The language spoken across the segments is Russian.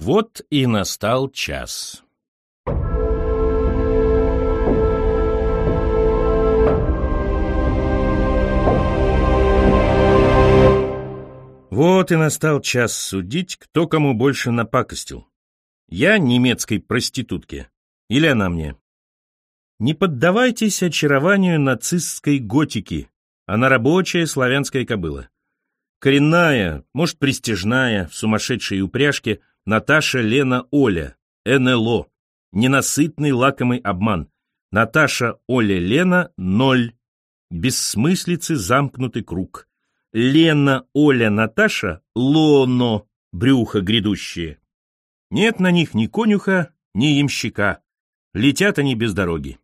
Вот и настал час. Вот и настал час судить, кто кому больше напакостил. Я немецкой проститутке. Или она мне. Не поддавайтесь очарованию нацистской готики. Она рабочая славянская кобыла. Коренная, может, престижная, в сумасшедшей упряжке Наташа Лена Оля, НЛО. Ненасытный лакомый обман. Наташа Оля Лена ноль. Бессмыслицы замкнутый круг. Лена, Оля, Наташа, Лоно, брюхо грядущее. Нет на них ни конюха, ни ямщика. Летят они без дороги.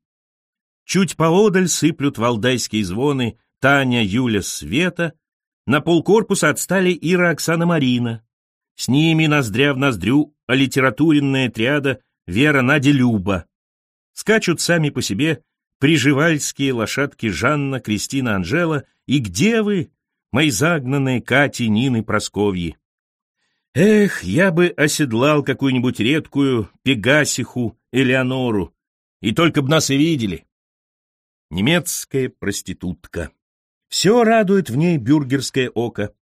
Чуть поодаль сыплют валдайские звоны Таня, Юля, Света. На полкорпуса отстали Ира, Оксана, Марина. С ними ноздря в ноздрю алитературенная триада Вера, Надя, Люба. Скачут сами по себе приживальские лошадки Жанна, Кристина, Анжела. И где вы, мои загнанные Кати, Нины, Просковьи. Эх, я бы оседлал какую-нибудь редкую Пегасиху, Элеонору, и только б нас и видели. Немецкая проститутка. Все радует в ней бюргерское око,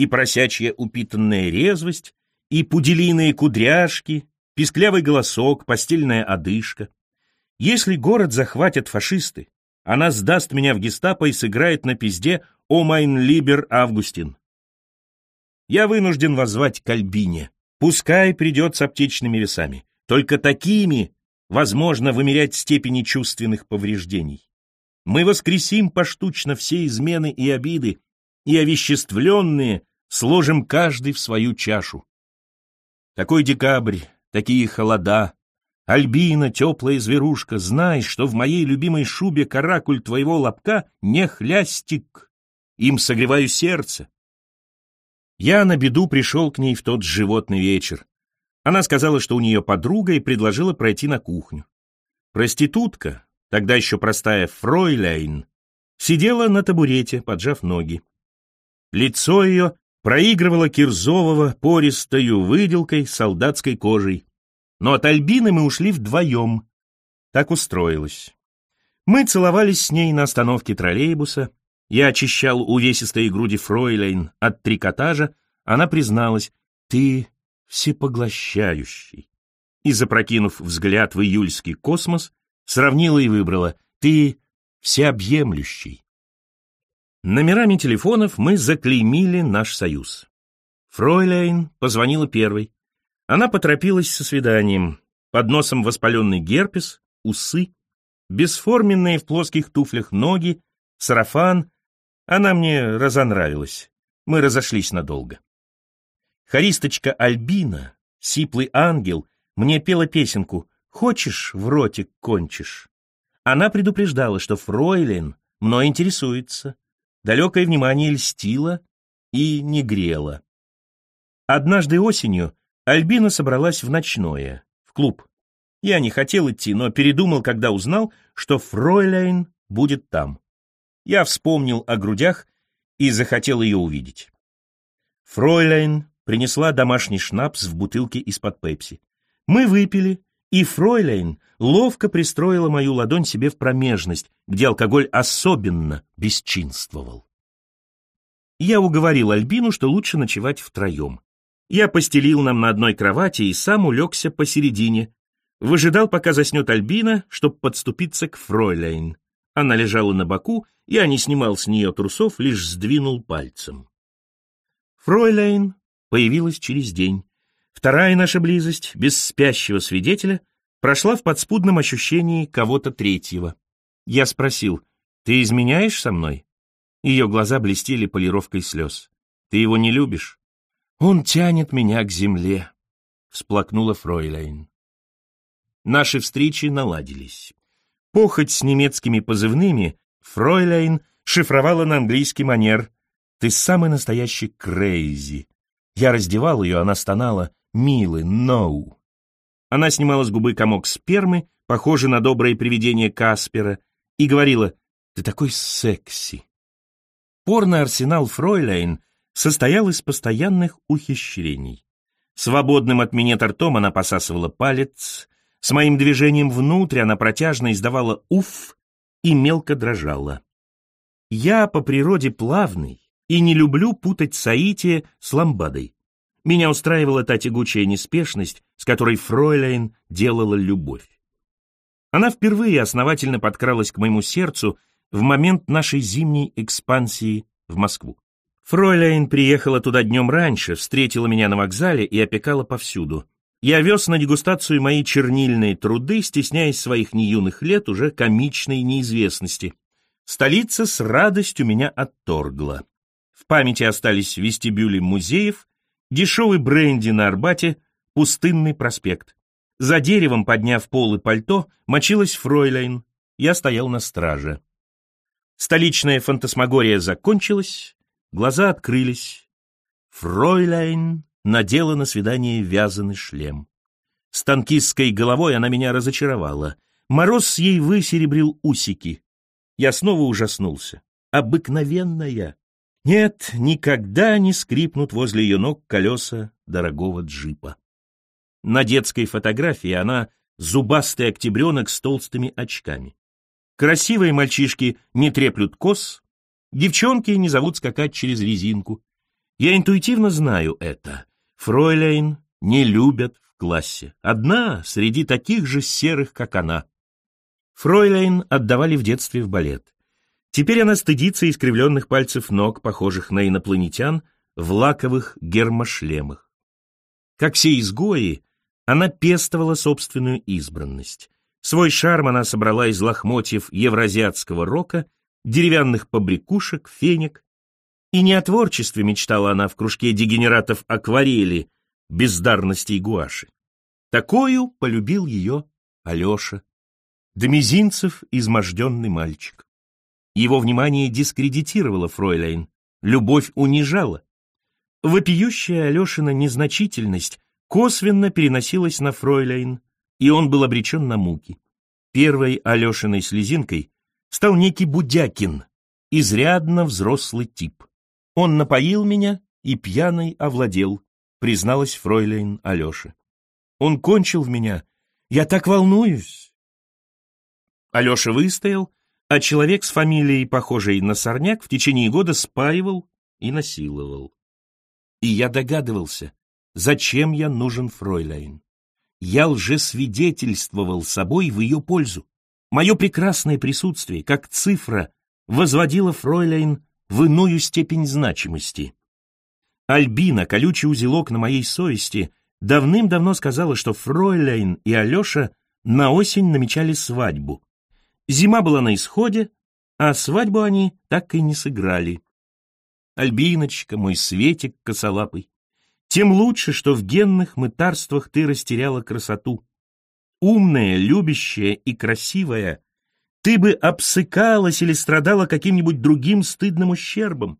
и просячья упитанная резвость, и пуделиные кудряшки, писклявый голосок, постельная одышка. Если город захватят фашисты, она сдаст меня в гестапо и сыграет на пизде «О майн либер Августин». Я вынужден воззвать к Альбине. Пускай придет с аптечными весами. Только такими возможно вымерять степени чувственных повреждений. Мы воскресим поштучно все измены и обиды, и овеществленные сложим каждый в свою чашу. Такой декабрь, такие холода, Альбина, теплая зверушка, знай, что в моей любимой шубе каракуль твоего лобка не хлястик им согреваю сердце. Я на беду пришел к ней в тот животный вечер. Она сказала, что у нее подруга, и предложила пройти на кухню. Проститутка, тогда еще простая фройляйн, сидела на табурете, поджав ноги. Лицо ее проигрывало Кирзового пористою выделкой солдатской кожей. Но от Альбины мы ушли вдвоем. Так устроилось. Мы целовались с ней на остановке троллейбуса, я очищал увесистые груди фройлейн от трикотажа, она призналась, ты всепоглощающий. И, запрокинув взгляд в июльский космос, сравнила и выбрала, ты всеобъемлющий. Номерами телефонов мы заклеймили наш союз. Фройлейн позвонила первой. Она поторопилась со свиданием. Под носом воспаленный герпес, усы, бесформенные в плоских туфлях ноги, сарафан, она мне разонравилась. Мы разошлись надолго. Харисточка Альбина, сиплый ангел, мне пела песенку «Хочешь, в ротик кончишь». Она предупреждала, что Фройлен мной интересуется. Далекое внимание льстило и не грело. Однажды осенью Альбина собралась в ночное, в клуб. Я не хотел идти, но передумал, когда узнал, что Фройлейн будет там. Я вспомнил о грудях и захотел ее увидеть. Фройляйн принесла домашний шнапс в бутылке из-под пепси. Мы выпили, и Фройляйн ловко пристроила мою ладонь себе в промежность, где алкоголь особенно бесчинствовал. Я уговорил Альбину, что лучше ночевать втроем. Я постелил нам на одной кровати и сам улегся посередине. Выжидал, пока заснет Альбина, чтобы подступиться к Фройляйн. Она лежала на боку, я не снимал с нее трусов, лишь сдвинул пальцем. Фройляйн появилась через день. Вторая наша близость, без спящего свидетеля, прошла в подспудном ощущении кого-то третьего. Я спросил, «Ты изменяешь со мной?» Ее глаза блестели полировкой слез. «Ты его не любишь?» «Он тянет меня к земле», — всплакнула Фройляйн. Наши встречи наладились. Похоть с немецкими позывными Фройляйн шифровала на английский манер «Ты самый настоящий крейзи». Я раздевал ее, она стонала «Милый, ноу». Она снимала с губы комок спермы, похожий на доброе привидение Каспера, и говорила «Ты такой секси». Порно-арсенал Фройляйн состоял из постоянных ухищрений. Свободным от минета ртом она посасывала палец, с моим движением внутрь она протяжно издавала «уф» и мелко дрожала. Я по природе плавный и не люблю путать Саития с ламбадой. Меня устраивала та тягучая неспешность, с которой Фройляйн делала любовь. Она впервые основательно подкралась к моему сердцу в момент нашей зимней экспансии в Москву. Фройляйн приехала туда днем раньше, встретила меня на вокзале и опекала повсюду. Я вез на дегустацию мои чернильные труды, стесняясь своих неюных лет уже комичной неизвестности. Столица с радостью меня отторгла. В памяти остались вестибюли музеев, дешевый бренди на Арбате, пустынный проспект. За деревом, подняв пол и пальто, мочилась фройляйн. Я стоял на страже. Столичная фантасмагория закончилась, глаза открылись. Фройляйн надела на свидание вязаный шлем. С танкистской головой она меня разочаровала. Мороз ей высеребрил усики. Я снова ужаснулся. Обыкновенная. Нет, никогда не скрипнут возле ее ног колеса дорогого джипа. На детской фотографии она зубастый октябренок с толстыми очками. Красивые мальчишки не треплют кос, девчонки не зовут скакать через резинку. Я интуитивно знаю это. Фройляйн не любят в классе. Одна среди таких же серых, как она. Фройляйн отдавали в детстве в балет. Теперь она стыдится искривленных пальцев ног, похожих на инопланетян, в лаковых гермошлемах. Как все изгои, она пестовала собственную избранность. Свой шарм она собрала из лохмотьев евразиатского рока, деревянных побрякушек, фенек. И не о творчестве мечтала она в кружке дегенератов акварели, бездарности и гуаши. Такою полюбил ее Алеша, до мизинцев изможденный мальчик. Его внимание дискредитировало Фройляйн, любовь унижала. Вопиющая Алешина незначительность косвенно переносилась на Фройляйн, и он был обречен на муки. Первой Алешиной слезинкой стал некий Будякин, изрядно взрослый тип. Он напоил меня и пьяный овладел, призналась Фройляйн Алёше. Он кончил в меня. Я так волнуюсь. Алёша выстоял, а человек с фамилией, похожей на сорняк, в течение года спаивал и насиловал. И я догадывался, Зачем я нужен Фройляйн? Я лжесвидетельствовал собой в ее пользу. Мое прекрасное присутствие, как цифра, возводило Фройляйн в иную степень значимости. Альбина, колючий узелок на моей совести, давным-давно сказала, что Фройляйн и Алеша на осень намечали свадьбу. Зима была на исходе, а свадьбу они так и не сыграли. Альбиночка, мой Светик косолапый, тем лучше, что в генных мытарствах ты растеряла красоту. Умная, любящая и красивая, ты бы обсыкалась или страдала каким-нибудь другим стыдным ущербом.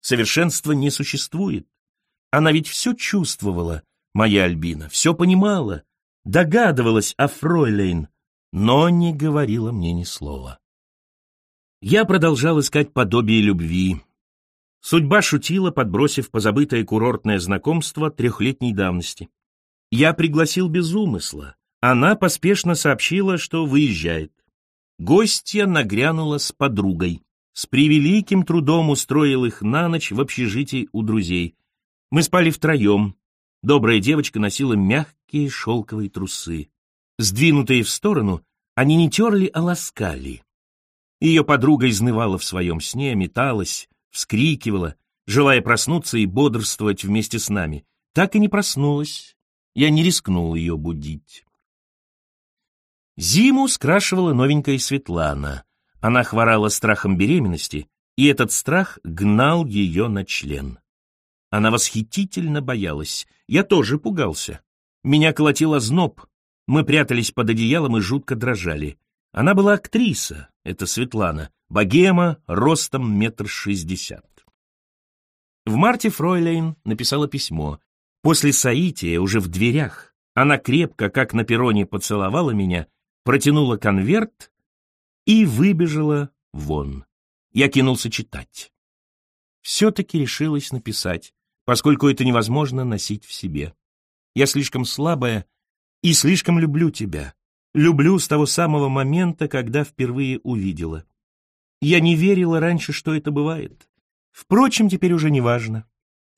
Совершенства не существует. Она ведь все чувствовала, моя Альбина, все понимала, догадывалась о Фройлейн, но не говорила мне ни слова. Я продолжал искать подобие любви, Судьба шутила, подбросив позабытое курортное знакомство трехлетней давности. Я пригласил без умысла. Она поспешно сообщила, что выезжает. Гостья нагрянула с подругой. С превеликим трудом устроил их на ночь в общежитии у друзей. Мы спали втроем. Добрая девочка носила мягкие шелковые трусы. Сдвинутые в сторону, они не терли, а ласкали. Ее подруга изнывала в своем сне, металась, вскрикивала, желая проснуться и бодрствовать вместе с нами. Так и не проснулась. Я не рискнул ее будить. Зиму скрашивала новенькая Светлана. Она хворала страхом беременности, и этот страх гнал ее на член. Она восхитительно боялась. Я тоже пугался. Меня колотил озноб. Мы прятались под одеялом и жутко дрожали. Она была актриса, это Светлана, богема, ростом метр шестьдесят. В марте Фройлейн написала письмо. После соития, уже в дверях, она крепко, как на перроне, поцеловала меня, протянула конверт и выбежала вон. Я кинулся читать. Все-таки решилась написать, поскольку это невозможно носить в себе. Я слишком слабая и слишком люблю тебя. Люблю с того самого момента, когда впервые увидела. Я не верила раньше, что это бывает. Впрочем, теперь уже не важно.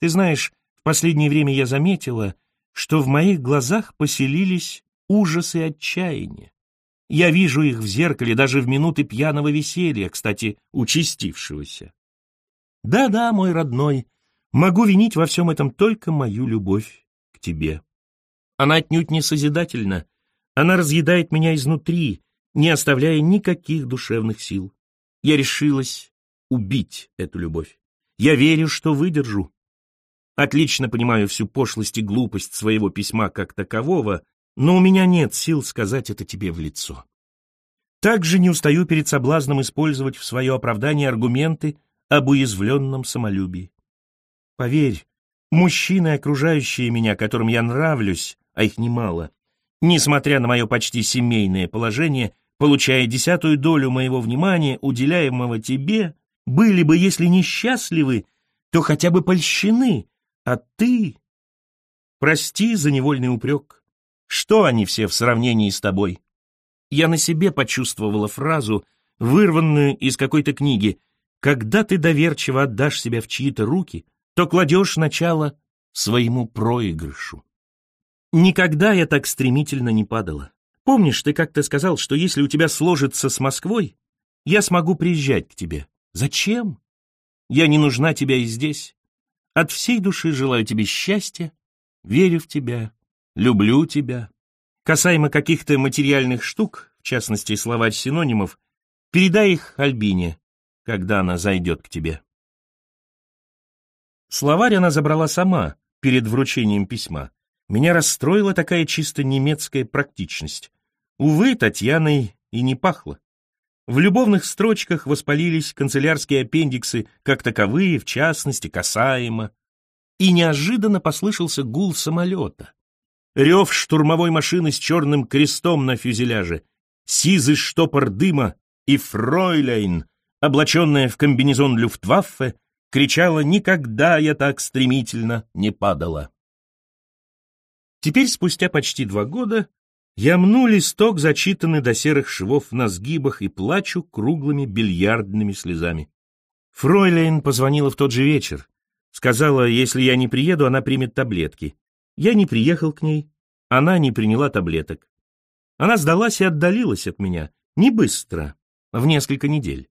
Ты знаешь, в последнее время я заметила, что в моих глазах поселились ужас и отчаяние. Я вижу их в зеркале даже в минуты пьяного веселья, кстати, участившегося. Да-да, мой родной, могу винить во всем этом только мою любовь к тебе. Она отнюдь не созидательна, она разъедает меня изнутри, не оставляя никаких душевных сил. Я решилась убить эту любовь. Я верю, что выдержу. Отлично понимаю всю пошлость и глупость своего письма как такового, но у меня нет сил сказать это тебе в лицо. Также не устаю перед соблазном использовать в свое оправдание аргументы об уязвленном самолюбии. Поверь, мужчины, окружающие меня, которым я нравлюсь, а их немало, несмотря на мое почти семейное положение, получая десятую долю моего внимания, уделяемого тебе, были бы, если не счастливы, то хотя бы польщены, а ты... Прости за невольный упрек. Что они все в сравнении с тобой? Я на себе почувствовала фразу, вырванную из какой-то книги. Когда ты доверчиво отдашь себя в чьи-то руки, то кладешь начало своему проигрышу. Никогда я так стремительно не падала. Помнишь, ты как-то сказал, что если у тебя сложится с Москвой, я смогу приезжать к тебе. Зачем? Я не нужна тебя и здесь. От всей души желаю тебе счастья, верю в тебя, люблю тебя. Касаемо каких-то материальных штук, в частности словарь синонимов, передай их Альбине, когда она зайдет к тебе. Словарь она забрала сама перед вручением письма. Меня расстроила такая чисто немецкая практичность. Увы, Татьяной и не пахло. В любовных строчках воспалились канцелярские аппендиксы, как таковые, в частности, касаемо. И неожиданно послышался гул самолета. Рев штурмовой машины с черным крестом на фюзеляже, сизый штопор дыма и фройляйн, облаченная в комбинезон люфтваффе, кричала «Никогда я так стремительно не падала!» Теперь, спустя почти два года, я мну листок, зачитанный до серых швов на сгибах, и плачу круглыми бильярдными слезами. Фройлейн позвонила в тот же вечер. Сказала, если я не приеду, она примет таблетки. Я не приехал к ней, она не приняла таблеток. Она сдалась и отдалилась от меня, не быстро, в несколько недель.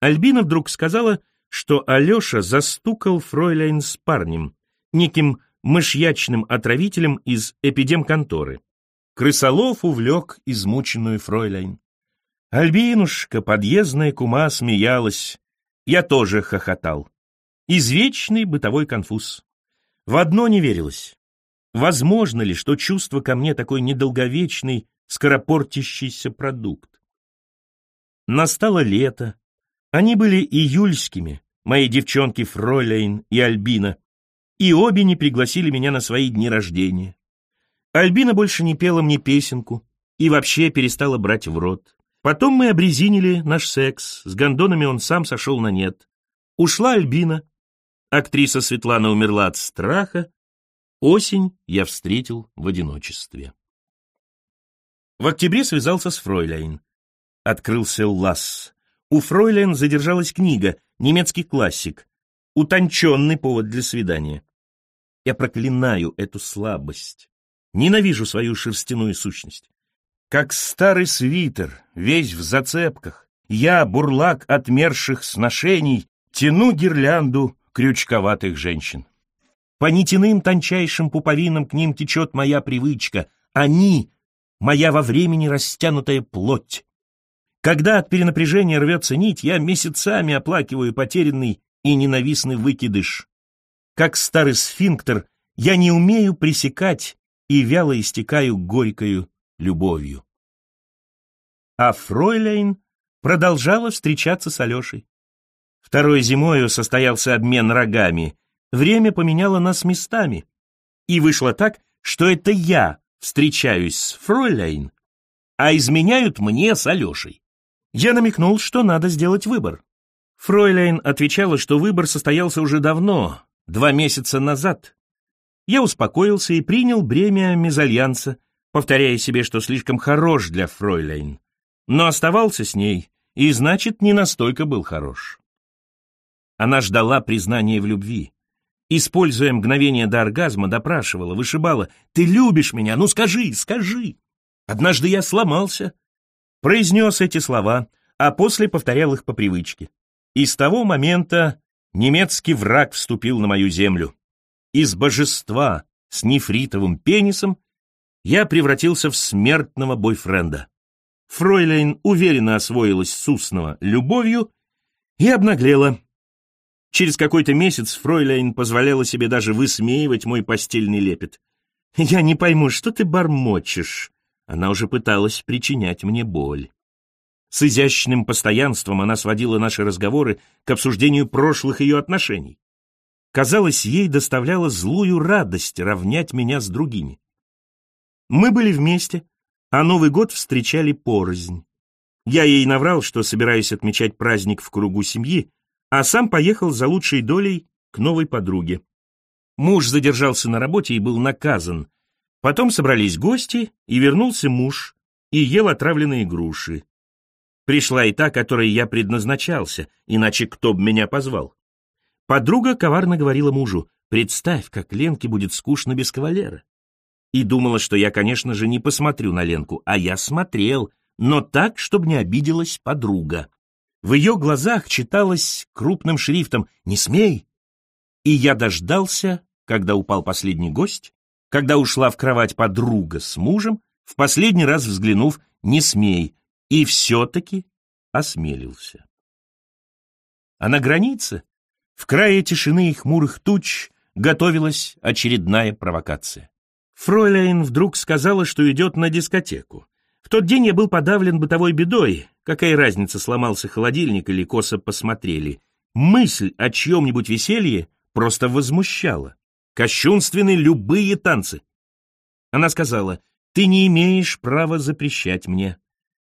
Альбина вдруг сказала, что Алеша застукал Фройлейн с парнем, неким мышьячным отравителем из эпидемконторы. Крысолов увлек измученную фройляйн. Альбинушка, подъездная кума, смеялась. Я тоже хохотал. Извечный бытовой конфуз. В одно не верилось. Возможно ли, что чувство ко мне такой недолговечный, скоропортящийся продукт? Настало лето. Они были июльскими, мои девчонки Фройляйн и Альбина и обе не пригласили меня на свои дни рождения. Альбина больше не пела мне песенку и вообще перестала брать в рот. Потом мы обрезинили наш секс, с гондонами он сам сошел на нет. Ушла Альбина, актриса Светлана умерла от страха, осень я встретил в одиночестве. В октябре связался с Фройляйн. Открылся ласс. У Фройляйн задержалась книга, немецкий классик, утонченный повод для свидания. Я проклинаю эту слабость. Ненавижу свою шерстяную сущность. Как старый свитер, весь в зацепках, я, бурлак отмерших сношений, тяну гирлянду крючковатых женщин. По нитяным тончайшим пуповинам к ним течет моя привычка. Они — моя во времени растянутая плоть. Когда от перенапряжения рвется нить, я месяцами оплакиваю потерянный и ненавистный выкидыш. Как старый сфинктер, я не умею пресекать и вяло истекаю горькою любовью. А Фройляйн продолжала встречаться с Алешей. Второй зимою состоялся обмен рогами. Время поменяло нас местами. И вышло так, что это я встречаюсь с Фройляйн, а изменяют мне с Алешей. Я намекнул, что надо сделать выбор. Фройляйн отвечала, что выбор состоялся уже давно, два месяца назад. Я успокоился и принял бремя мезальянса, повторяя себе, что слишком хорош для фройляйн. Но оставался с ней, и, значит, не настолько был хорош. Она ждала признания в любви. Используя мгновение до оргазма, допрашивала, вышибала. «Ты любишь меня? Ну скажи, скажи!» Однажды я сломался, произнес эти слова, а после повторял их по привычке. И с того момента немецкий враг вступил на мою землю. Из божества с нефритовым пенисом я превратился в смертного бойфренда. Фройлейн уверенно освоилась с устного любовью и обнаглела. Через какой-то месяц Фройлейн позволяла себе даже высмеивать мой постельный лепет. «Я не пойму, что ты бормочешь?» Она уже пыталась причинять мне боль. С изящным постоянством она сводила наши разговоры к обсуждению прошлых ее отношений. Казалось, ей доставляла злую радость равнять меня с другими. Мы были вместе, а Новый год встречали порознь. Я ей наврал, что собираюсь отмечать праздник в кругу семьи, а сам поехал за лучшей долей к новой подруге. Муж задержался на работе и был наказан. Потом собрались гости, и вернулся муж, и ел отравленные груши. Пришла и та, которой я предназначался, иначе кто б меня позвал. Подруга коварно говорила мужу, представь, как Ленке будет скучно без кавалера. И думала, что я, конечно же, не посмотрю на Ленку, а я смотрел, но так, чтобы не обиделась подруга. В ее глазах читалось крупным шрифтом «Не смей!» И я дождался, когда упал последний гость, когда ушла в кровать подруга с мужем, в последний раз взглянув «Не смей!» И все-таки осмелился. А на границе, в крае тишины и хмурых туч, готовилась очередная провокация. Фройляйн вдруг сказала, что идет на дискотеку. В тот день я был подавлен бытовой бедой. Какая разница, сломался холодильник или косо посмотрели. Мысль о чьем-нибудь веселье просто возмущала. Кощунственны любые танцы. Она сказала, ты не имеешь права запрещать мне.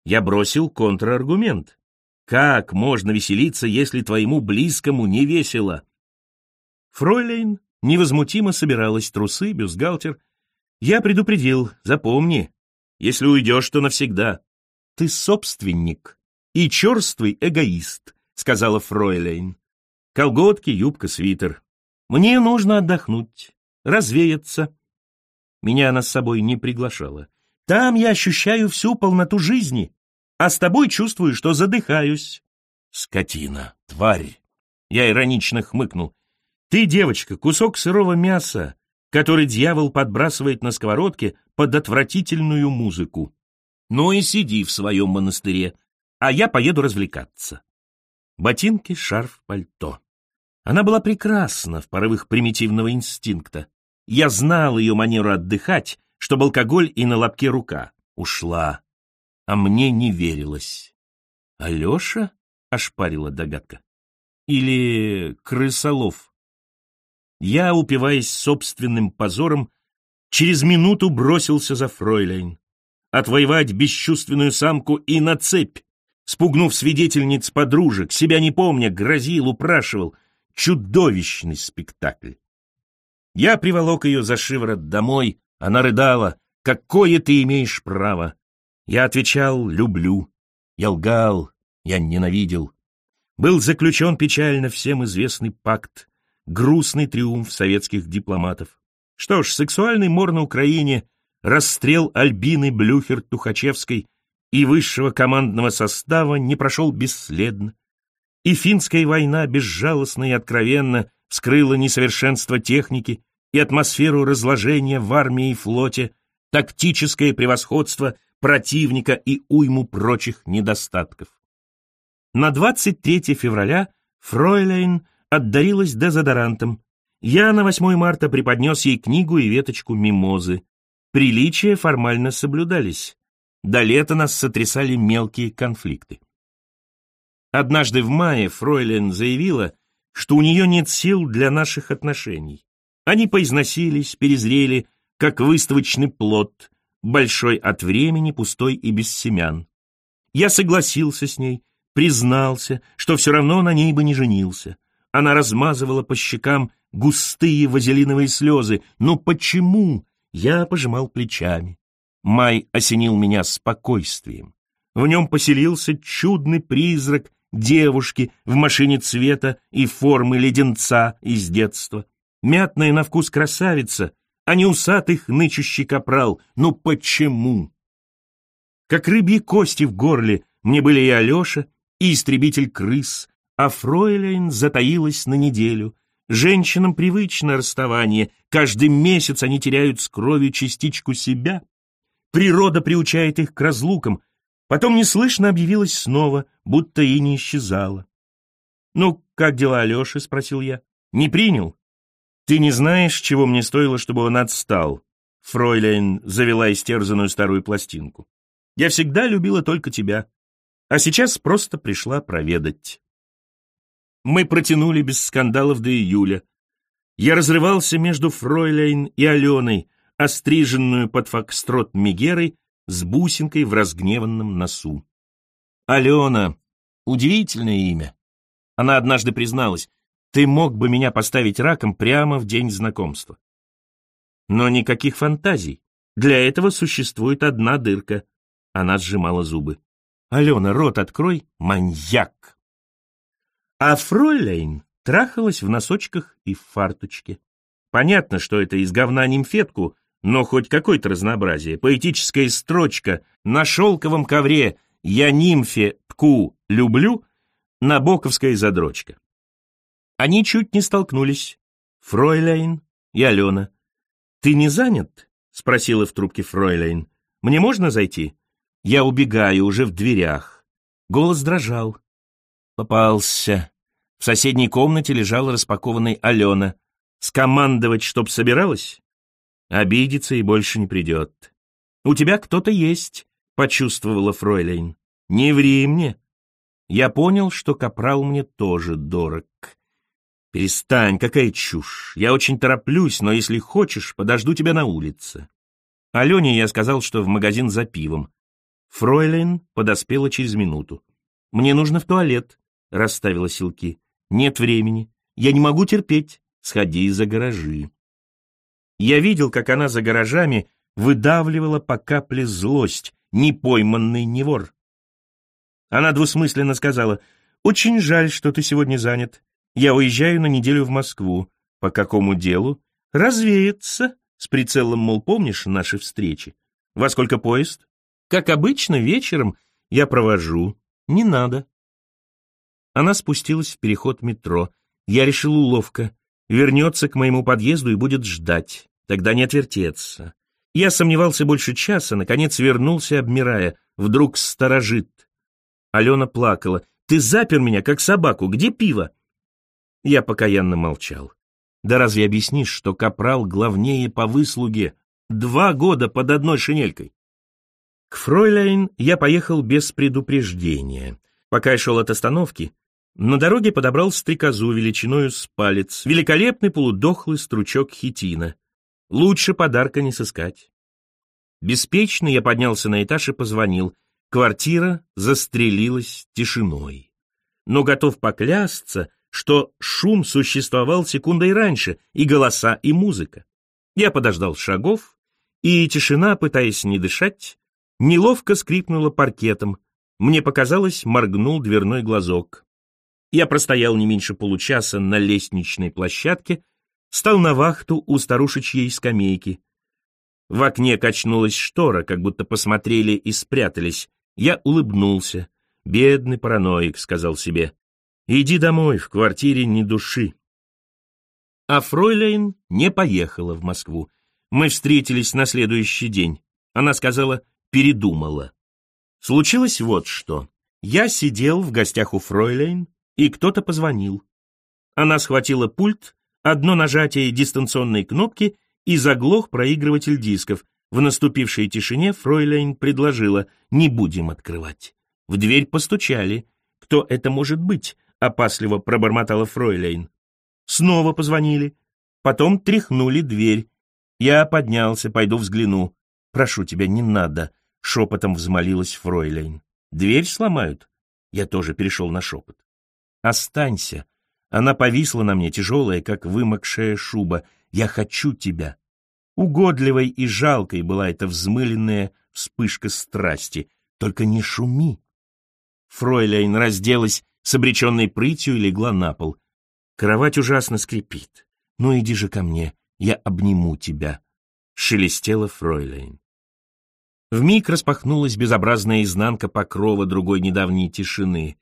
Я бросил контраргумент. Как можно веселиться, если твоему близкому не весело? Фройлейн невозмутимо собиралась трусы, бюстгальтер. Я предупредил, запомни, если уйдешь, то навсегда. Ты собственник и черствый эгоист, сказала Фройлейн. Колготки, юбка, свитер. Мне нужно отдохнуть, развеяться. Меня она с собой не приглашала. Там я ощущаю всю полноту жизни, а с тобой чувствую, что задыхаюсь. Скотина, тварь. Я иронично хмыкнул. Ты, девочка, кусок сырого мяса, который дьявол подбрасывает на сковородке под отвратительную музыку. Ну и сиди в своем монастыре, а я поеду развлекаться. Ботинки, шарф, пальто. Она была прекрасна в порывах примитивного инстинкта. Я знал ее манеру отдыхать, чтобы алкоголь и на лобке рука. Ушла. А мне не верилось. Алеша? — ошпарила догадка. Или крысолов? Я, упиваясь собственным позором, через минуту бросился за фройлейн. Отвоевать бесчувственную самку и на цепь. Спугнув свидетельниц подружек, себя не помня, грозил, упрашивал. Чудовищный спектакль. Я приволок ее за шиворот домой, она рыдала. «Какое ты имеешь право?» Я отвечал «люблю». Я лгал, я ненавидел. Был заключен печально всем известный пакт, грустный триумф советских дипломатов. Что ж, сексуальный мор на Украине, расстрел Альбины Блюхер-Тухачевской и высшего командного состава не прошел бесследно. И финская война безжалостно и откровенно вскрыла несовершенство техники, и атмосферу разложения в армии и флоте, тактическое превосходство противника и уйму прочих недостатков. На 23 февраля Фройлейн отдарилась дезодорантом. Я на 8 марта преподнес ей книгу и веточку мимозы. Приличия формально соблюдались. До лета нас сотрясали мелкие конфликты. Однажды в мае Фройлен заявила, что у нее нет сил для наших отношений. Они поизносились, перезрели, как выставочный плод, большой от времени, пустой и без семян. Я согласился с ней, признался, что все равно на ней бы не женился. Она размазывала по щекам густые вазелиновые слезы. Но почему? Я пожимал плечами. Май осенил меня спокойствием. В нем поселился чудный призрак девушки в машине цвета и формы леденца из детства. Мятная на вкус красавица, а не усатых нычущий капрал. Ну почему? Как рыбьи кости в горле мне были и Алеша, и истребитель крыс, а Фройлейн затаилась на неделю. Женщинам привычно расставание, каждый месяц они теряют с кровью частичку себя. Природа приучает их к разлукам, потом неслышно объявилась снова, будто и не исчезала. «Ну, как дела Алеши?» — спросил я. «Не принял?» «Ты не знаешь, чего мне стоило, чтобы он отстал?» Фройлейн завела истерзанную старую пластинку. Я всегда любила только тебя, а сейчас просто пришла проведать. Мы протянули без скандалов до июля. Я разрывался между Фройляйн и Аленой, остриженную под фокстрот Мегерой с бусинкой в разгневанном носу. Алена — удивительное имя. Она однажды призналась, ты мог бы меня поставить раком прямо в день знакомства. Но никаких фантазий. Для этого существует одна дырка. Она сжимала зубы. «Алена, рот открой, маньяк!» А Фройляйн трахалась в носочках и в фарточке. Понятно, что это из говна нимфетку, но хоть какое-то разнообразие. Поэтическая строчка «На шелковом ковре я нимфе тку люблю» набоковская задрочка. Они чуть не столкнулись. Фройляйн и Алена. «Ты не занят?» — спросила в трубке Фройляйн. «Мне можно зайти?» Я убегаю, уже в дверях. Голос дрожал. Попался. В соседней комнате лежала распакованная Алена. Скомандовать, чтоб собиралась? Обидится и больше не придет. «У тебя кто-то есть», — почувствовала Фройлейн. «Не ври мне». Я понял, что капрал мне тоже дорог. «Перестань, какая чушь. Я очень тороплюсь, но если хочешь, подожду тебя на улице». Алене я сказал, что в магазин за пивом. Фройлейн подоспела через минуту. «Мне нужно в туалет», — расставила силки. «Нет времени. Я не могу терпеть. Сходи за гаражи». Я видел, как она за гаражами выдавливала по капле злость, не пойманный не вор. Она двусмысленно сказала, «Очень жаль, что ты сегодня занят. Я уезжаю на неделю в Москву. По какому делу? Развеяться. С прицелом, мол, помнишь наши встречи? Во сколько поезд? Как обычно, вечером я провожу. Не надо. Она спустилась в переход метро. Я решил уловка. Вернется к моему подъезду и будет ждать. Тогда не отвертеться. Я сомневался больше часа, наконец вернулся, обмирая. Вдруг сторожит. Алена плакала. «Ты запер меня, как собаку. Где пиво?» Я покаянно молчал. Да разве объяснишь, что капрал главнее по выслуге? Два года под одной шинелькой. К Фройляйн я поехал без предупреждения. Пока я шел от остановки, на дороге подобрал стрекозу величиною с палец, великолепный полудохлый стручок хитина. Лучше подарка не сыскать. Беспечно я поднялся на этаж и позвонил. Квартира застрелилась тишиной. Но готов поклясться, что шум существовал секундой раньше, и голоса, и музыка. Я подождал шагов, и тишина, пытаясь не дышать, Неловко скрипнуло паркетом. Мне показалось, моргнул дверной глазок. Я простоял не меньше получаса на лестничной площадке, стал на вахту у старушечьей скамейки. В окне качнулась штора, как будто посмотрели и спрятались. Я улыбнулся. «Бедный параноик», — сказал себе. «Иди домой, в квартире ни души». А Фройлейн не поехала в Москву. Мы встретились на следующий день. Она сказала, передумала. Случилось вот что. Я сидел в гостях у Фройлейн, и кто-то позвонил. Она схватила пульт, одно нажатие дистанционной кнопки и заглох проигрыватель дисков. В наступившей тишине Фройлейн предложила «не будем открывать». В дверь постучали. «Кто это может быть?» — опасливо пробормотала Фройлейн. Снова позвонили. Потом тряхнули дверь. Я поднялся, пойду взгляну. «Прошу тебя, не надо», — шепотом взмолилась Фройлейн. «Дверь сломают?» Я тоже перешел на шепот. «Останься». Она повисла на мне, тяжелая, как вымокшая шуба. «Я хочу тебя!» Угодливой и жалкой была эта взмыленная вспышка страсти. «Только не шуми!» Фройляйн разделась с обреченной прытью легла на пол. Кровать ужасно скрипит. «Ну иди же ко мне, я обниму тебя!» Шелестела Фройляйн. Вмиг распахнулась безобразная изнанка покрова другой недавней тишины.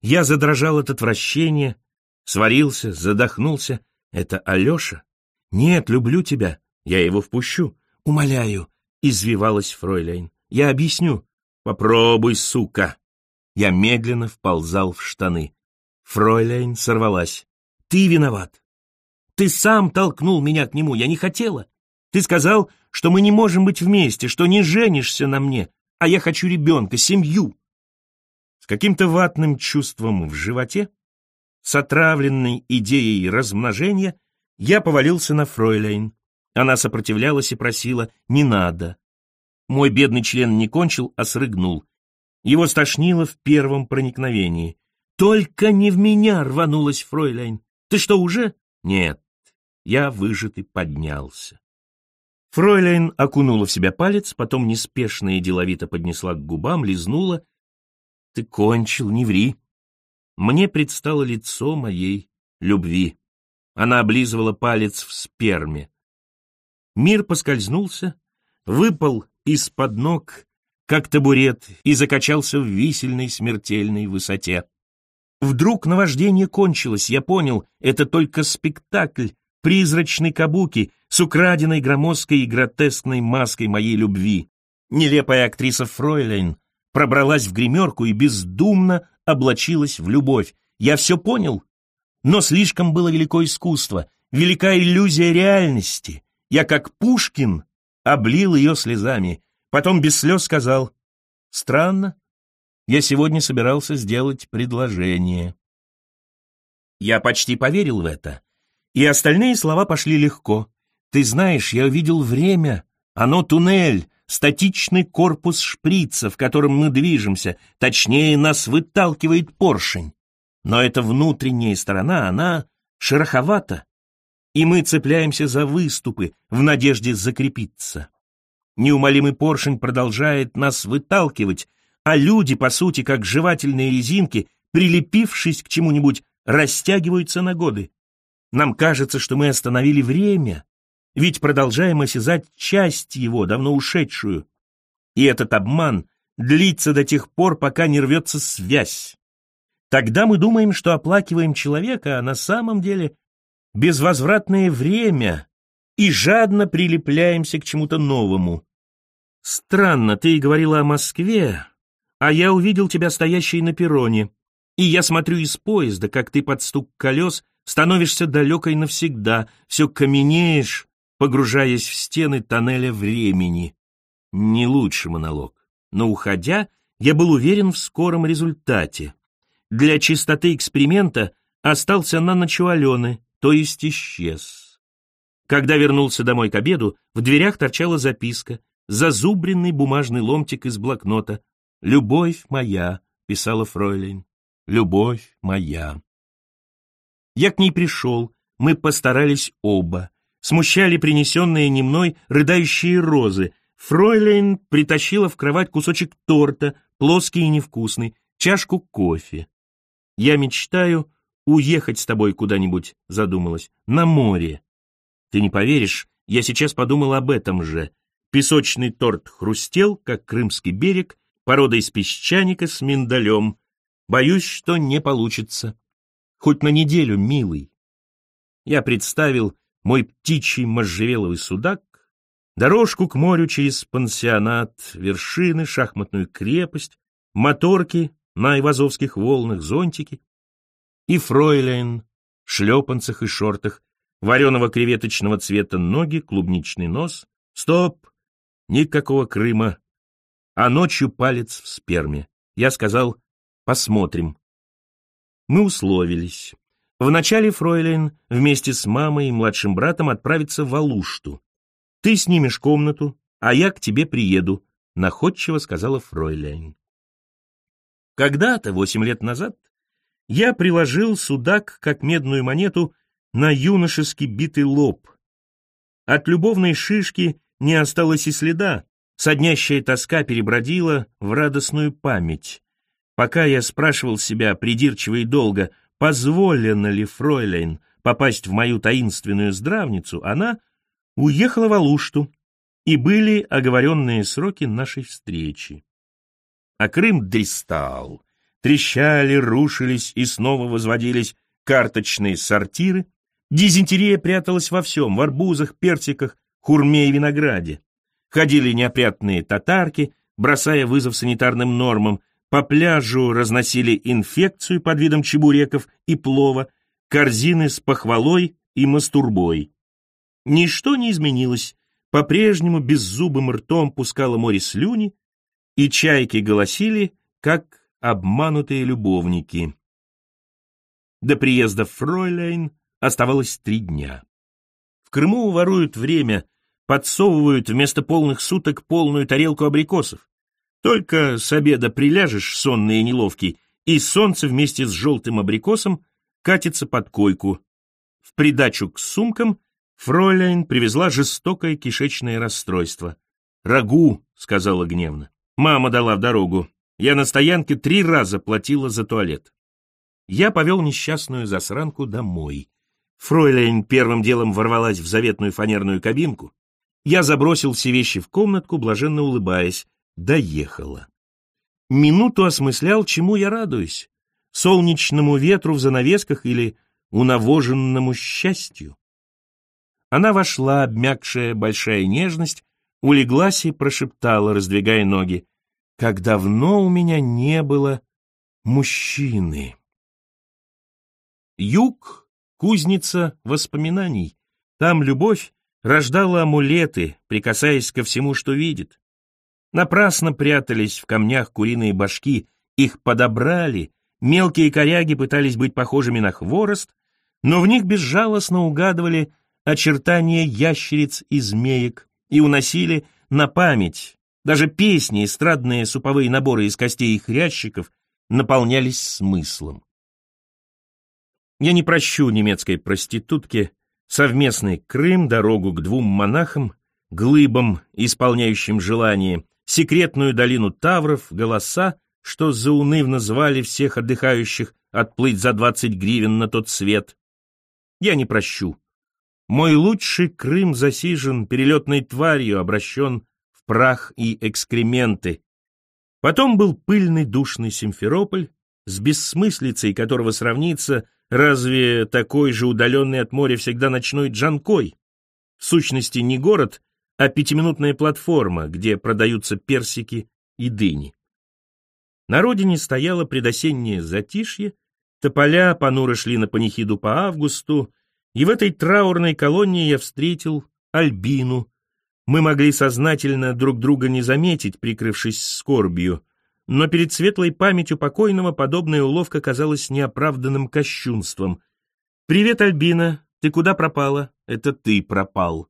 Я задрожал от отвращения, сварился, задохнулся. Это Алеша? Нет, люблю тебя. Я его впущу. Умоляю, извивалась Фройляйн. Я объясню. Попробуй, сука. Я медленно вползал в штаны. Фройляйн сорвалась. Ты виноват. Ты сам толкнул меня к нему, я не хотела. Ты сказал, что мы не можем быть вместе, что не женишься на мне, а я хочу ребенка, семью. С каким-то ватным чувством в животе, с отравленной идеей размножения, я повалился на Фройляйн. Она сопротивлялась и просила «не надо». Мой бедный член не кончил, а срыгнул. Его стошнило в первом проникновении. «Только не в меня!» — рванулась Фройляйн. «Ты что, уже?» «Нет». Я выжатый поднялся. Фройляйн окунула в себя палец, потом неспешно и деловито поднесла к губам, лизнула. «Ты кончил, не ври!» Мне предстало лицо моей любви. Она облизывала палец в сперме. Мир поскользнулся, выпал из-под ног, как табурет, и закачался в висельной смертельной высоте. Вдруг наваждение кончилось, я понял, это только спектакль, призрачной кабуки с украденной громоздкой и гротескной маской моей любви. Нелепая актриса Фройлейн пробралась в гримерку и бездумно облачилась в любовь. Я все понял, но слишком было велико искусство, велика иллюзия реальности. Я, как Пушкин, облил ее слезами, потом без слез сказал, «Странно, я сегодня собирался сделать предложение». Я почти поверил в это, и остальные слова пошли легко. Ты знаешь, я увидел время. Оно туннель, статичный корпус шприца, в котором мы движемся. Точнее, нас выталкивает поршень. Но эта внутренняя сторона, она шероховата. И мы цепляемся за выступы в надежде закрепиться. Неумолимый поршень продолжает нас выталкивать, а люди, по сути, как жевательные резинки, прилепившись к чему-нибудь, растягиваются на годы. Нам кажется, что мы остановили время, ведь продолжаем осязать часть его, давно ушедшую. И этот обман длится до тех пор, пока не рвется связь. Тогда мы думаем, что оплакиваем человека, а на самом деле безвозвратное время и жадно прилепляемся к чему-то новому. Странно, ты говорила о Москве, а я увидел тебя стоящей на перроне, и я смотрю из поезда, как ты под стук колес становишься далекой навсегда, все каменеешь, погружаясь в стены тоннеля времени. Не лучший монолог, но уходя, я был уверен в скором результате. Для чистоты эксперимента остался на ночь у Алены, то есть исчез. Когда вернулся домой к обеду, в дверях торчала записка, зазубренный бумажный ломтик из блокнота. «Любовь моя», — писала Фройлейн, — «любовь моя». Я к ней пришел, мы постарались оба. Смущали принесенные не мной рыдающие розы. Фройлейн притащила в кровать кусочек торта, плоский и невкусный, чашку кофе. Я мечтаю уехать с тобой куда-нибудь, задумалась, на море. Ты не поверишь, я сейчас подумал об этом же. Песочный торт хрустел, как крымский берег, породой из песчаника с миндалем. Боюсь, что не получится. Хоть на неделю, милый. Я представил мой птичий можжевеловый судак, дорожку к морю через пансионат, вершины, шахматную крепость, моторки на айвазовских волнах, зонтики и фройлен в шлепанцах и шортах, вареного креветочного цвета ноги, клубничный нос. Стоп! Никакого Крыма. А ночью палец в сперме. Я сказал, посмотрим. Мы условились. Вначале Фройлен вместе с мамой и младшим братом отправится в Алушту. Ты снимешь комнату, а я к тебе приеду, находчиво сказала Фройлен. Когда-то, восемь лет назад, я приложил судак, как медную монету, на юношески битый лоб. От любовной шишки не осталось и следа, соднящая тоска перебродила в радостную память. Пока я спрашивал себя придирчиво и долго, позволено ли Фройлейн попасть в мою таинственную здравницу, она уехала в Алушту, и были оговоренные сроки нашей встречи. А Крым дристал. Трещали, рушились и снова возводились карточные сортиры. Дизентерия пряталась во всем, в арбузах, персиках, хурме и винограде. Ходили неопрятные татарки, бросая вызов санитарным нормам, по пляжу разносили инфекцию под видом чебуреков и плова, корзины с похвалой и мастурбой. Ничто не изменилось, по-прежнему беззубым ртом пускало море слюни, и чайки голосили, как обманутые любовники. До приезда Фройляйн оставалось три дня. В Крыму воруют время, подсовывают вместо полных суток полную тарелку абрикосов. Только с обеда приляжешь, сонный и неловкий, и солнце вместе с желтым абрикосом катится под койку. В придачу к сумкам Фройляйн привезла жестокое кишечное расстройство. «Рагу», — сказала гневно. Мама дала в дорогу. Я на стоянке три раза платила за туалет. Я повел несчастную засранку домой. Фройлейн первым делом ворвалась в заветную фанерную кабинку. Я забросил все вещи в комнатку, блаженно улыбаясь. Доехала. Минуту осмыслял, чему я радуюсь. Солнечному ветру в занавесках или унавоженному счастью. Она вошла, обмякшая большая нежность, улеглась и прошептала, раздвигая ноги как давно у меня не было мужчины. Юг — кузница воспоминаний. Там любовь рождала амулеты, прикасаясь ко всему, что видит. Напрасно прятались в камнях куриные башки, их подобрали, мелкие коряги пытались быть похожими на хворост, но в них безжалостно угадывали очертания ящериц и змеек и уносили на память даже песни, эстрадные суповые наборы из костей и хрящиков наполнялись смыслом. Я не прощу немецкой проститутке совместный Крым, дорогу к двум монахам, глыбам, исполняющим желание, секретную долину Тавров, голоса, что заунывно звали всех отдыхающих отплыть за двадцать гривен на тот свет. Я не прощу. Мой лучший Крым засижен перелетной тварью, обращен прах и экскременты. Потом был пыльный душный Симферополь, с бессмыслицей которого сравнится разве такой же удаленный от моря всегда ночной Джанкой? В сущности, не город, а пятиминутная платформа, где продаются персики и дыни. На родине стояло предосеннее затишье, тополя понуро шли на панихиду по августу, и в этой траурной колонии я встретил Альбину, мы могли сознательно друг друга не заметить, прикрывшись скорбью, но перед светлой памятью покойного подобная уловка казалась неоправданным кощунством. «Привет, Альбина! Ты куда пропала? Это ты пропал!»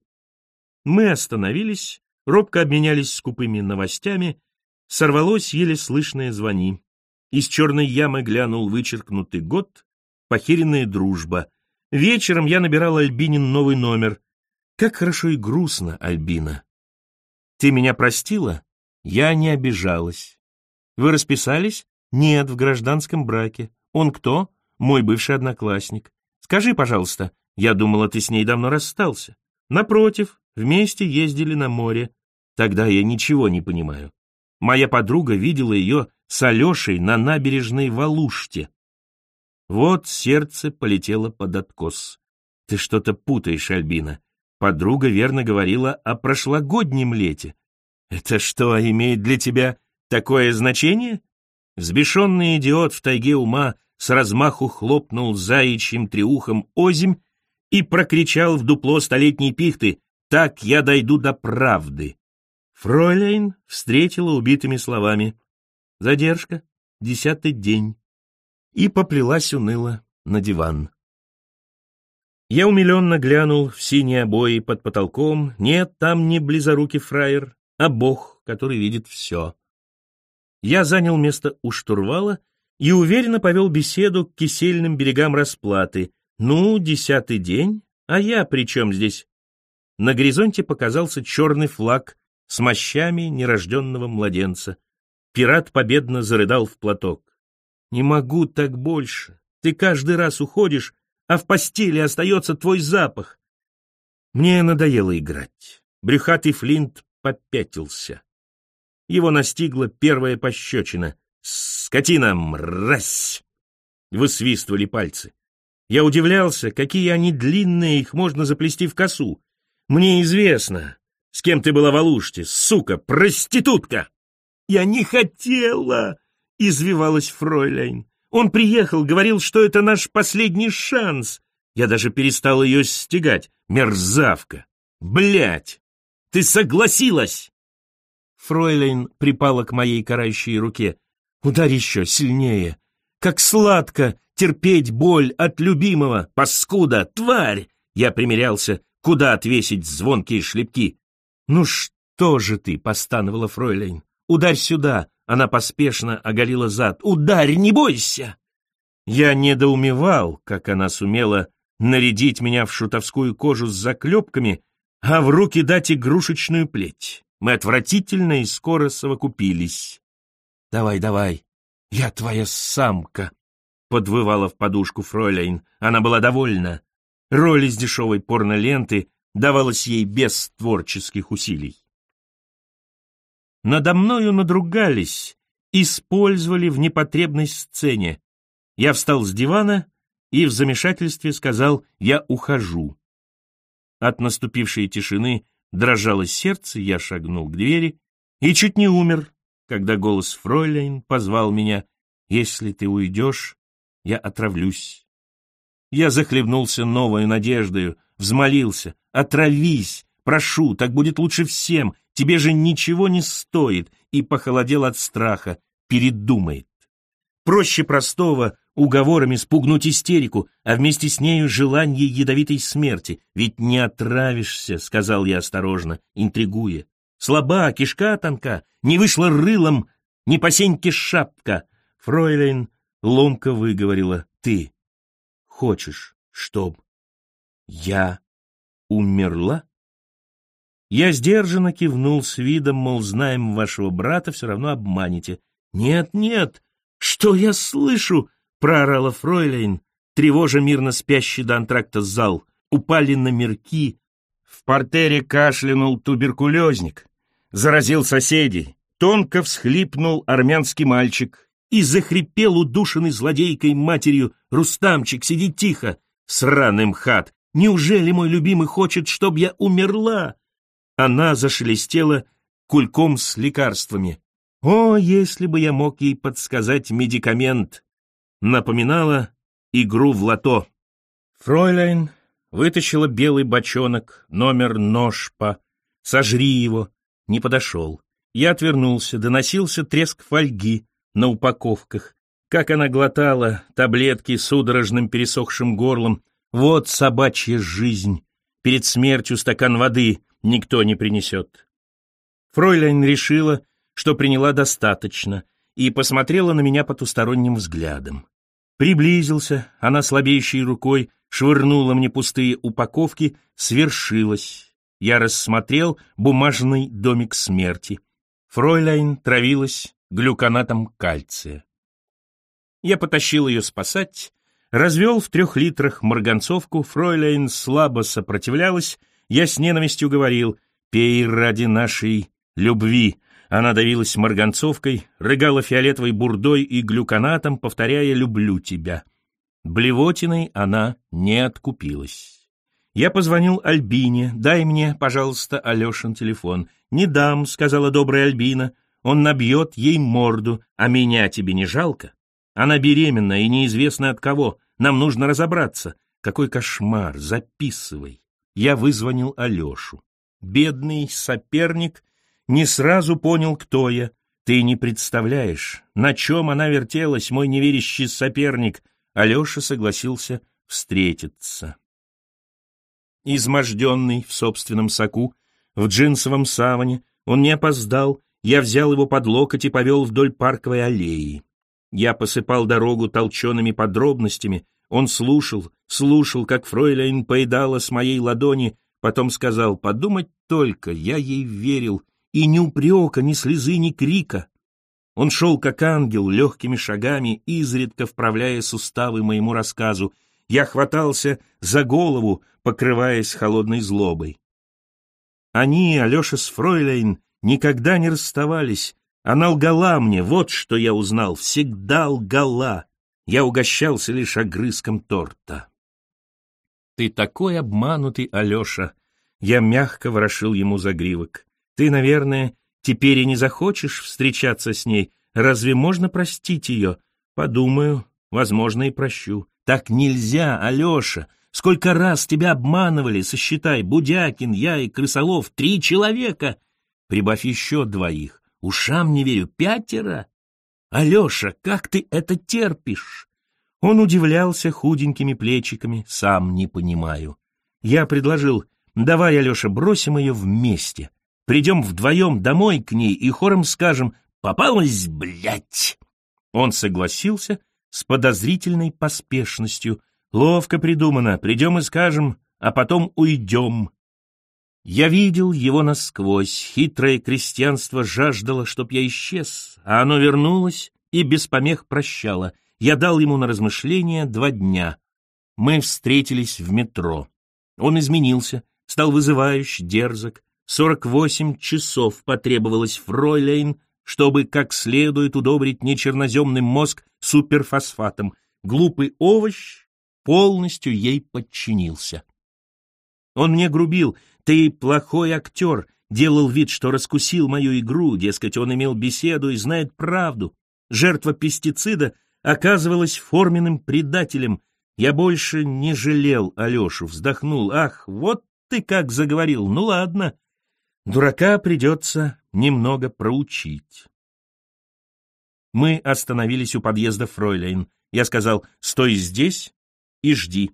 Мы остановились, робко обменялись скупыми новостями, сорвалось еле слышное звони. Из черной ямы глянул вычеркнутый год, похеренная дружба. Вечером я набирал Альбинин новый номер — как хорошо и грустно, Альбина. Ты меня простила? Я не обижалась. Вы расписались? Нет, в гражданском браке. Он кто? Мой бывший одноклассник. Скажи, пожалуйста, я думала, ты с ней давно расстался. Напротив, вместе ездили на море. Тогда я ничего не понимаю. Моя подруга видела ее с Алешей на набережной в Алуште. Вот сердце полетело под откос. Ты что-то путаешь, Альбина. Подруга верно говорила о прошлогоднем лете. Это что, имеет для тебя такое значение? Взбешенный идиот в тайге ума с размаху хлопнул заячьим триухом озимь и прокричал в дупло столетней пихты «Так я дойду до правды». Фройляйн встретила убитыми словами «Задержка, десятый день» и поплелась уныло на диван. Я умиленно глянул в синие обои под потолком. Нет, там не близорукий фраер, а бог, который видит все. Я занял место у штурвала и уверенно повел беседу к кисельным берегам расплаты. Ну, десятый день, а я при чем здесь? На горизонте показался черный флаг с мощами нерожденного младенца. Пират победно зарыдал в платок. «Не могу так больше. Ты каждый раз уходишь, а в постели остается твой запах. Мне надоело играть. Брюхатый Флинт попятился. Его настигла первая пощечина. «Скотина, мразь!» Высвистывали пальцы. Я удивлялся, какие они длинные, их можно заплести в косу. Мне известно, с кем ты была в Алуште, сука, проститутка! Я не хотела, извивалась Фройляйн. Он приехал, говорил, что это наш последний шанс. Я даже перестал ее стегать. Мерзавка! Блять! Ты согласилась!» Фройлейн припала к моей карающей руке. «Ударь еще сильнее! Как сладко терпеть боль от любимого! Паскуда! Тварь!» Я примерялся, куда отвесить звонкие шлепки. «Ну что же ты?» — постановала Фройлейн. «Ударь сюда!» — она поспешно оголила зад. «Ударь, не бойся!» Я недоумевал, как она сумела нарядить меня в шутовскую кожу с заклепками, а в руки дать игрушечную плеть. Мы отвратительно и скоро совокупились. «Давай, давай, я твоя самка», — подвывала в подушку Фройляйн. Она была довольна. Роль из дешевой порноленты давалась ей без творческих усилий. Надо мною надругались, использовали в непотребной сцене. Я встал с дивана и в замешательстве сказал «я ухожу». От наступившей тишины дрожало сердце, я шагнул к двери и чуть не умер, когда голос Фройляйн позвал меня «Если ты уйдешь, я отравлюсь». Я захлебнулся новой надеждою, взмолился «Отравись! Прошу, так будет лучше всем, тебе же ничего не стоит!» и похолодел от страха, передумает. Проще простого уговорами спугнуть истерику, а вместе с нею желание ядовитой смерти. Ведь не отравишься, — сказал я осторожно, интригуя. Слаба, кишка тонка, не вышла рылом, не по сеньке шапка. Фройлейн ломко выговорила, ты хочешь, чтоб я умерла? Я сдержанно кивнул с видом, мол, знаем вашего брата, все равно обманете. Нет, нет, что я слышу? Проорала Фройлейн, тревожа мирно спящий до антракта зал. Упали номерки. В портере кашлянул туберкулезник. Заразил соседей. Тонко всхлипнул армянский мальчик. И захрипел удушенный злодейкой матерью «Рустамчик, сиди тихо!» Сраным хат! Неужели мой любимый хочет, чтоб я умерла? Она зашелестела кульком с лекарствами. О, если бы я мог ей подсказать медикамент! Напоминала игру в лото. Фройляйн вытащила белый бочонок, номер ножпа. «Сожри его!» Не подошел. Я отвернулся, доносился треск фольги на упаковках. Как она глотала таблетки судорожным пересохшим горлом. Вот собачья жизнь. Перед смертью стакан воды никто не принесет. Фройляйн решила, что приняла достаточно, и посмотрела на меня потусторонним взглядом. Приблизился, она слабеющей рукой швырнула мне пустые упаковки, свершилось. Я рассмотрел бумажный домик смерти. Фройляйн травилась глюконатом кальция. Я потащил ее спасать, развел в трех литрах марганцовку, Фройляйн слабо сопротивлялась, я с ненавистью говорил «Пей ради нашей любви», она давилась марганцовкой, рыгала фиолетовой бурдой и глюконатом, повторяя «люблю тебя». Блевотиной она не откупилась. Я позвонил Альбине. «Дай мне, пожалуйста, Алешин телефон». «Не дам», — сказала добрая Альбина. «Он набьет ей морду, а меня тебе не жалко? Она беременна и неизвестно от кого. Нам нужно разобраться. Какой кошмар, записывай». Я вызвонил Алешу. Бедный соперник не сразу понял, кто я. Ты не представляешь, на чем она вертелась, мой неверящий соперник. Алеша согласился встретиться. Изможденный в собственном соку, в джинсовом саване, он не опоздал, я взял его под локоть и повел вдоль парковой аллеи. Я посыпал дорогу толчеными подробностями. Он слушал, слушал, как фройляйн поедала с моей ладони, потом сказал, подумать только, я ей верил, и ни упрека, ни слезы, ни крика. Он шел как ангел, легкими шагами, изредка вправляя суставы моему рассказу. Я хватался за голову, покрываясь холодной злобой. Они, Алеша с Фройляйн, никогда не расставались. Она лгала мне, вот что я узнал, всегда лгала. Я угощался лишь огрызком торта. Ты такой обманутый, Алеша. Я мягко ворошил ему загривок. Ты, наверное, теперь и не захочешь встречаться с ней. Разве можно простить ее? Подумаю, возможно, и прощу. Так нельзя, Алеша. Сколько раз тебя обманывали, сосчитай, Будякин, я и Крысолов, три человека. Прибавь еще двоих. Ушам не верю, пятеро. Алеша, как ты это терпишь? Он удивлялся худенькими плечиками, сам не понимаю. Я предложил, давай, Алеша, бросим ее вместе. Придем вдвоем домой к ней и хором скажем «Попалась, блядь!» Он согласился с подозрительной поспешностью, Ловко придумано, придем и скажем, а потом уйдем. Я видел его насквозь, хитрое крестьянство жаждало, чтоб я исчез, а оно вернулось и без помех прощало. Я дал ему на размышление два дня. Мы встретились в метро. Он изменился, стал вызывающий, дерзок. Сорок восемь часов потребовалось Фройлейн, чтобы как следует удобрить нечерноземный мозг суперфосфатом. Глупый овощ полностью ей подчинился. Он мне грубил, ты плохой актер, делал вид, что раскусил мою игру, дескать, он имел беседу и знает правду. Жертва пестицида оказывалась форменным предателем. Я больше не жалел Алешу, вздохнул. Ах, вот ты как заговорил, ну ладно. Дурака придется немного проучить. Мы остановились у подъезда Фройлейн. Я сказал, стой здесь, и жди.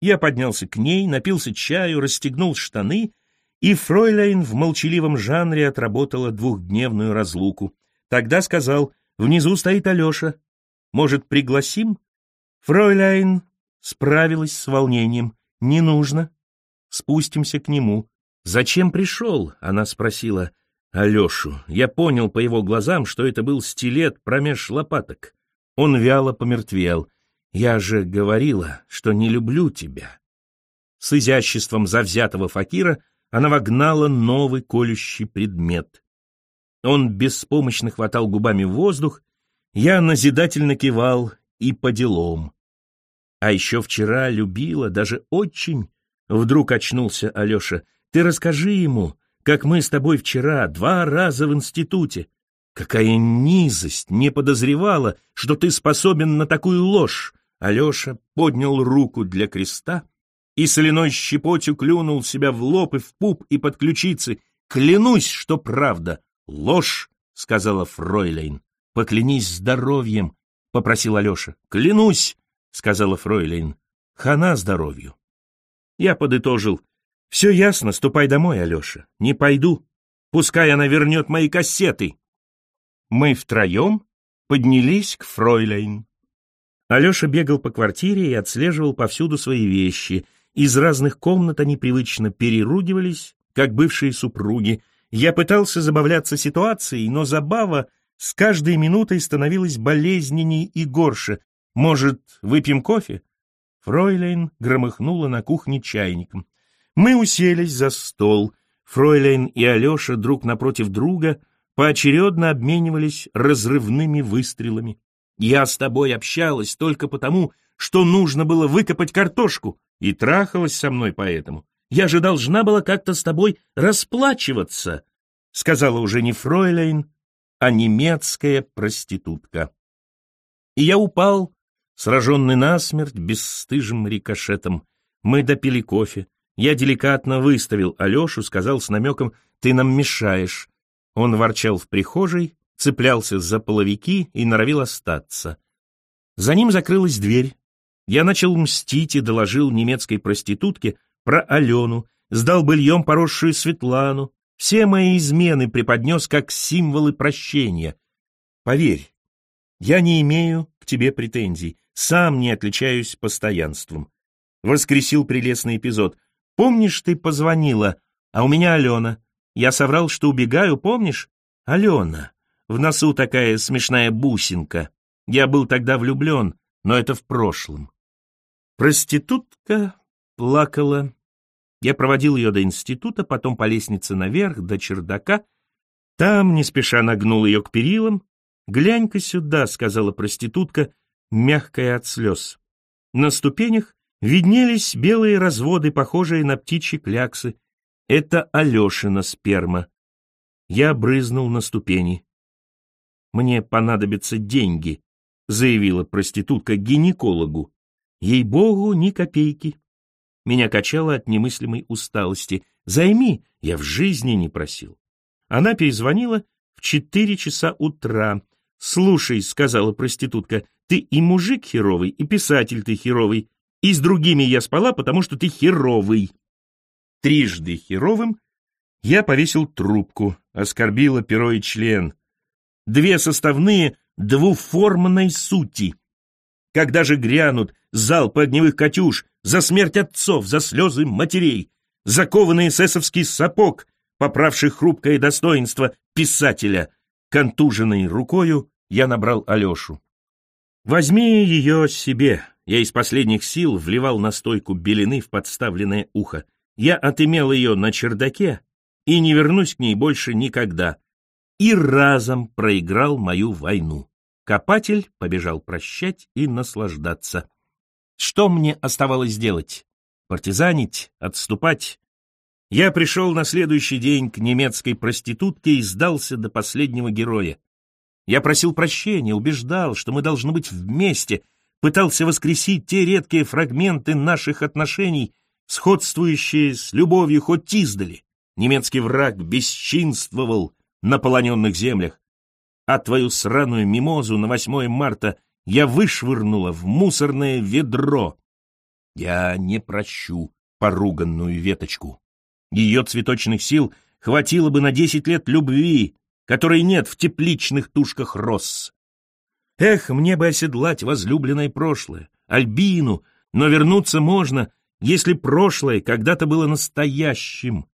Я поднялся к ней, напился чаю, расстегнул штаны, и Фройляйн в молчаливом жанре отработала двухдневную разлуку. Тогда сказал, внизу стоит Алеша. Может, пригласим? Фройляйн справилась с волнением. Не нужно. Спустимся к нему. Зачем пришел? Она спросила Алешу. Я понял по его глазам, что это был стилет промеж лопаток. Он вяло помертвел. Я же говорила, что не люблю тебя. С изяществом завзятого факира она вогнала новый колющий предмет. Он беспомощно хватал губами воздух, я назидательно кивал и по делам. А еще вчера любила, даже очень. Вдруг очнулся Алеша. Ты расскажи ему, как мы с тобой вчера два раза в институте. Какая низость, не подозревала, что ты способен на такую ложь. Алеша поднял руку для креста и соляной щепотью клюнул себя в лоб и в пуп и под ключицы. «Клянусь, что правда!» «Ложь!» — сказала Фройлейн. «Поклянись здоровьем!» — попросил Алеша. «Клянусь!» — сказала Фройлейн. «Хана здоровью!» Я подытожил. «Все ясно, ступай домой, Алеша. Не пойду. Пускай она вернет мои кассеты!» Мы втроем поднялись к Фройлейн. Алеша бегал по квартире и отслеживал повсюду свои вещи. Из разных комнат они привычно переругивались, как бывшие супруги. Я пытался забавляться ситуацией, но забава с каждой минутой становилась болезненней и горше. Может, выпьем кофе? Фройлейн громыхнула на кухне чайником. Мы уселись за стол. Фройлейн и Алеша друг напротив друга поочередно обменивались разрывными выстрелами. Я с тобой общалась только потому, что нужно было выкопать картошку, и трахалась со мной поэтому. Я же должна была как-то с тобой расплачиваться, сказала уже не Фройляйн, а немецкая проститутка. И я упал, сраженный насмерть бесстыжим рикошетом. Мы допили кофе. Я деликатно выставил Алешу, сказал с намеком «ты нам мешаешь». Он ворчал в прихожей, цеплялся за половики и норовил остаться. За ним закрылась дверь. Я начал мстить и доложил немецкой проститутке про Алену, сдал быльем поросшую Светлану, все мои измены преподнес как символы прощения. Поверь, Я не имею к тебе претензий, сам не отличаюсь постоянством. Воскресил прелестный эпизод. Помнишь, ты позвонила, а у меня Алена. Я соврал, что убегаю, помнишь? Алена. В носу такая смешная бусинка. Я был тогда влюблен, но это в прошлом. Проститутка плакала. Я проводил ее до института, потом по лестнице наверх, до чердака. Там, не спеша, нагнул ее к перилам. «Глянь-ка сюда», — сказала проститутка, мягкая от слез. На ступенях виднелись белые разводы, похожие на птичьи кляксы. Это Алешина сперма. Я брызнул на ступени. «Мне понадобятся деньги», — заявила проститутка гинекологу. «Ей-богу, ни копейки». Меня качало от немыслимой усталости. «Займи!» Я в жизни не просил. Она перезвонила в четыре часа утра. «Слушай», — сказала проститутка, — «ты и мужик херовый, и писатель ты херовый, и с другими я спала, потому что ты херовый». Трижды херовым я повесил трубку, оскорбила перо и член. Две составные двуформной сути. Когда же грянут залпы огневых «Катюш», за смерть отцов, за слезы матерей, за кованый эсэсовский сапог, поправший хрупкое достоинство писателя. Контуженной рукою я набрал Алешу. «Возьми ее себе», я из последних сил вливал настойку белины в подставленное ухо. Я отымел ее на чердаке и не вернусь к ней больше никогда. И разом проиграл мою войну. Копатель побежал прощать и наслаждаться. Что мне оставалось делать? Партизанить? Отступать? Я пришел на следующий день к немецкой проститутке и сдался до последнего героя. Я просил прощения, убеждал, что мы должны быть вместе, пытался воскресить те редкие фрагменты наших отношений, сходствующие с любовью хоть издали. Немецкий враг бесчинствовал на полоненных землях, а твою сраную мимозу на 8 марта я вышвырнула в мусорное ведро. Я не прощу поруганную веточку. Ее цветочных сил хватило бы на десять лет любви, которой нет в тепличных тушках роз. Эх, мне бы оседлать возлюбленное прошлое, Альбину, но вернуться можно, если прошлое когда-то было настоящим.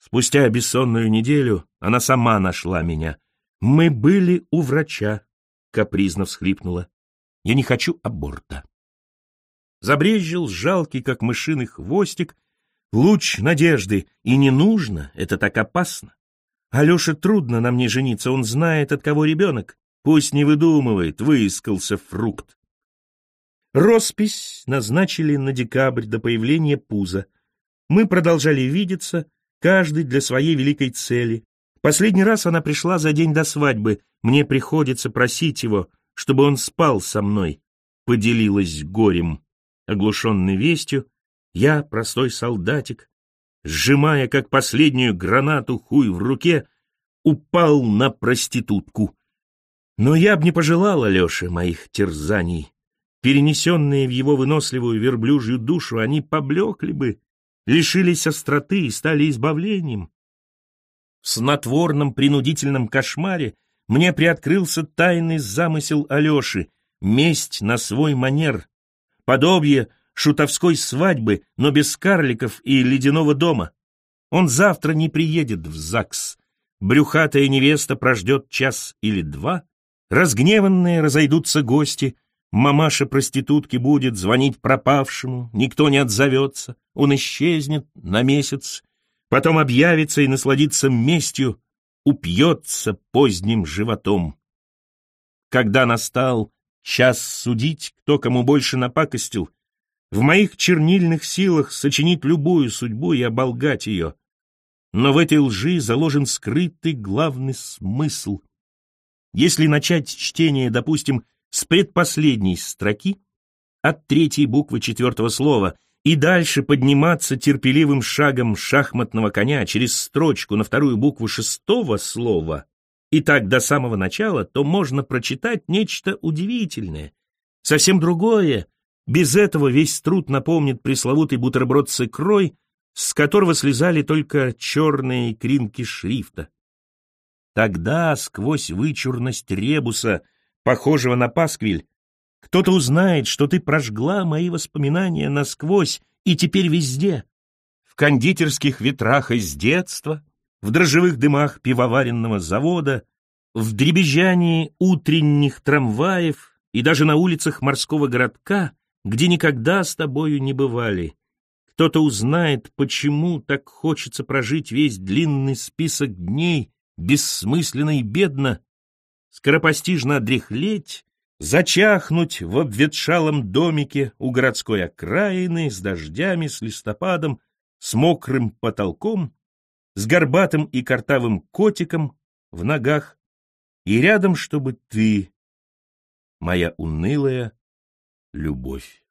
Спустя бессонную неделю она сама нашла меня. Мы были у врача, капризно всхлипнула. Я не хочу аборта. Забрезжил жалкий, как мышиный хвостик, луч надежды, и не нужно, это так опасно. Алёше трудно на мне жениться, он знает, от кого ребенок. Пусть не выдумывает, выискался фрукт. Роспись назначили на декабрь до появления пуза. Мы продолжали видеться, каждый для своей великой цели. Последний раз она пришла за день до свадьбы. Мне приходится просить его, чтобы он спал со мной. Поделилась горем. Оглушенный вестью, я, простой солдатик, сжимая как последнюю гранату хуй в руке, упал на проститутку. Но я б не пожелал Алёше моих терзаний. Перенесенные в его выносливую верблюжью душу, они поблекли бы, лишились остроты и стали избавлением. В снотворном принудительном кошмаре мне приоткрылся тайный замысел Алёши — месть на свой манер, подобие шутовской свадьбы, но без карликов и ледяного дома. Он завтра не приедет в ЗАГС. Брюхатая невеста прождет час или два. Разгневанные разойдутся гости. Мамаша проститутки будет звонить пропавшему, никто не отзовется. Он исчезнет на месяц, потом объявится и насладится местью, упьется поздним животом. Когда настал час судить, кто кому больше напакостил, в моих чернильных силах сочинить любую судьбу и оболгать ее. Но в этой лжи заложен скрытый главный смысл. Если начать чтение, допустим, с предпоследней строки, от третьей буквы четвертого слова, и дальше подниматься терпеливым шагом шахматного коня через строчку на вторую букву шестого слова, и так до самого начала, то можно прочитать нечто удивительное, совсем другое, без этого весь труд напомнит пресловутый бутерброд с икрой, с которого слезали только черные кринки шрифта. Тогда, сквозь вычурность ребуса, похожего на пасквиль, кто-то узнает, что ты прожгла мои воспоминания насквозь и теперь везде. В кондитерских ветрах из детства, в дрожжевых дымах пивоваренного завода, в дребезжании утренних трамваев и даже на улицах морского городка, где никогда с тобою не бывали. Кто-то узнает, почему так хочется прожить весь длинный список дней бессмысленно и бедно, скоропостижно одряхлеть, зачахнуть в обветшалом домике у городской окраины с дождями, с листопадом, с мокрым потолком, с горбатым и картавым котиком в ногах, и рядом, чтобы ты, моя унылая любовь.